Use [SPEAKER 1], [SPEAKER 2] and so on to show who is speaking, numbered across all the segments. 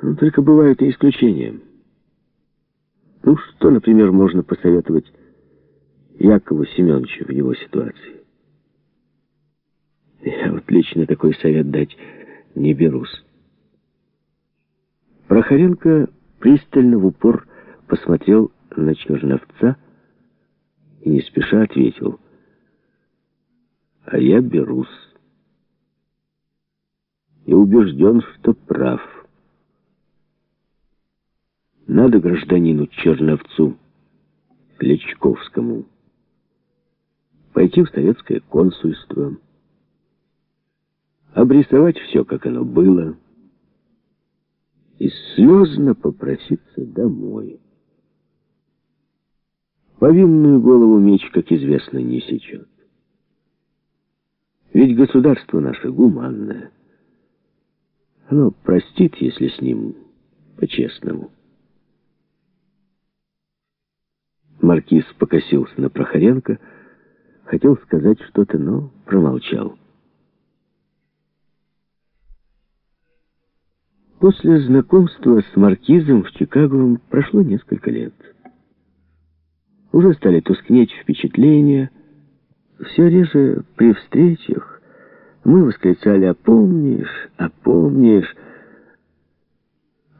[SPEAKER 1] Ну, только бывают и исключения. Ну, что, например, можно посоветовать Якову Семеновичу в его ситуации? Я вот лично такой совет дать не берусь. Прохоренко пристально в упор посмотрел на Черновца и не спеша ответил. А я берусь. И убежден, что прав. Надо гражданину Черновцу, Клечковскому, пойти в советское консульство, обрисовать все, как оно было, и слезно попроситься домой. Повинную голову меч, как известно, не сечет. Ведь государство наше гуманное. Оно простит, если с ним по-честному. Маркиз покосился на Прохоренко, хотел сказать что-то, но промолчал. После знакомства с Маркизом в Чикаго прошло несколько лет. Уже стали тускнеть впечатления. Все реже при встречах мы восклицали «А помнишь? А помнишь?»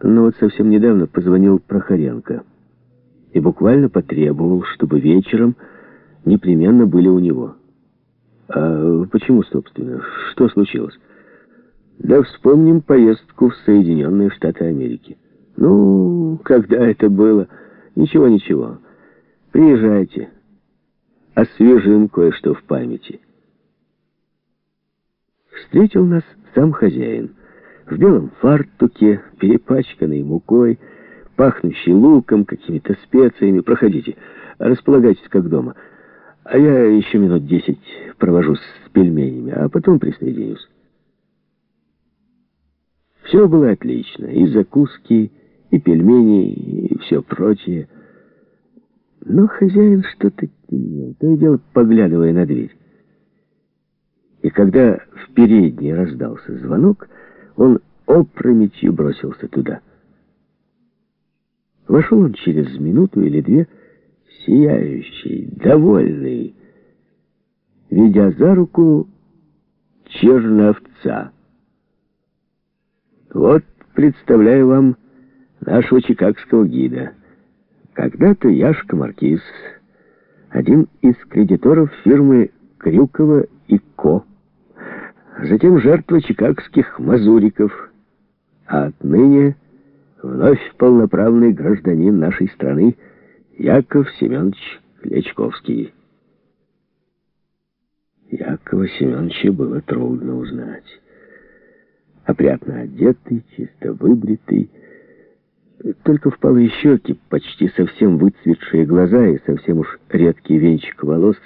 [SPEAKER 1] Но вот совсем недавно позвонил Прохоренко и буквально потребовал, чтобы вечером непременно были у него. А почему, собственно? Что случилось? Да вспомним поездку в Соединенные Штаты Америки. Ну, когда это было? Ничего, ничего. Приезжайте. Освежим кое-что в памяти. Встретил нас сам хозяин. В белом фартуке, перепачканный мукой, пахнущий луком, какими-то специями. Проходите, располагайтесь как дома. А я еще минут десять провожу с пельменями, а потом присоединюсь. Все было отлично. И закуски, и пельмени, и все прочее. Но хозяин что-то темнел, то и дело поглядывая на дверь. И когда в передней раздался звонок, он опрометью бросился туда. Вошел он через минуту или две, сияющий, довольный, ведя за руку черновца. Вот представляю вам нашего чикагского гида. Когда-то Яшка Маркиз, один из кредиторов фирмы Крюкова и Ко, затем жертва чикагских мазуриков, а отныне вновь полноправный гражданин нашей страны Яков Семенович Клечковский. Якова Семеновича было трудно узнать опрятно одетый, чисто выбритый, только впалые щеки, почти совсем выцветшие глаза и совсем уж редкий венчик волос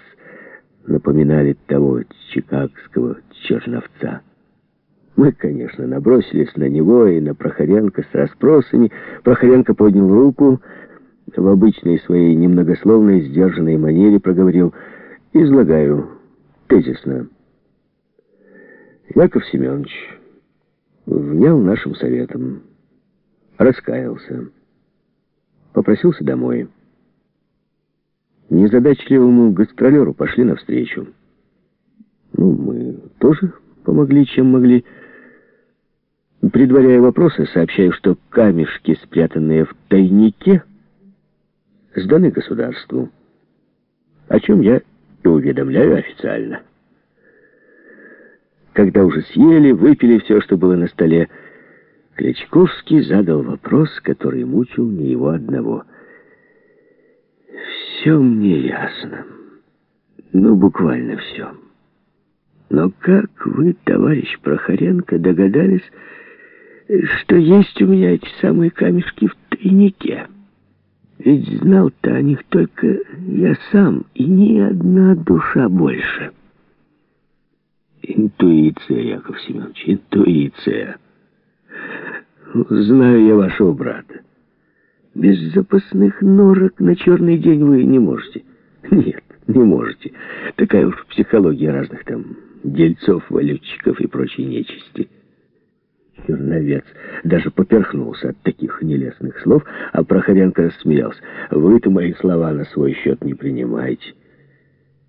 [SPEAKER 1] напоминали того чикагского черновца. Мы, конечно, набросились на него и на Прохоренко с расспросами. Прохоренко поднял руку, в обычной своей немногословной, сдержанной манере проговорил «Излагаю тезисно». Яков Семенович внял нашим советом, раскаялся, попросился домой. Незадачливому гастролеру пошли навстречу. Ну, мы тоже помогли, чем могли. Предваряя вопросы, сообщаю, что камешки, спрятанные в тайнике, сданы государству, о чем я и уведомляю официально. Когда уже съели, выпили все, что было на столе, Кличковский задал вопрос, который мучил не его одного. «Все мне ясно. Ну, буквально все. Но как вы, товарищ Прохоренко, догадались, что есть у меня эти самые камешки в тайнике? Ведь знал-то о них только я сам, и ни одна душа больше». Интуиция, Яков Семенович, интуиция. Знаю я вашего брата. Без запасных норок на черный день вы не можете. Нет, не можете. Такая уж психология разных там дельцов, валютчиков и прочей нечисти. Черновец даже поперхнулся от таких нелестных слов, а Прохоренко рассмеялся. «Вы-то мои слова на свой счет не принимайте».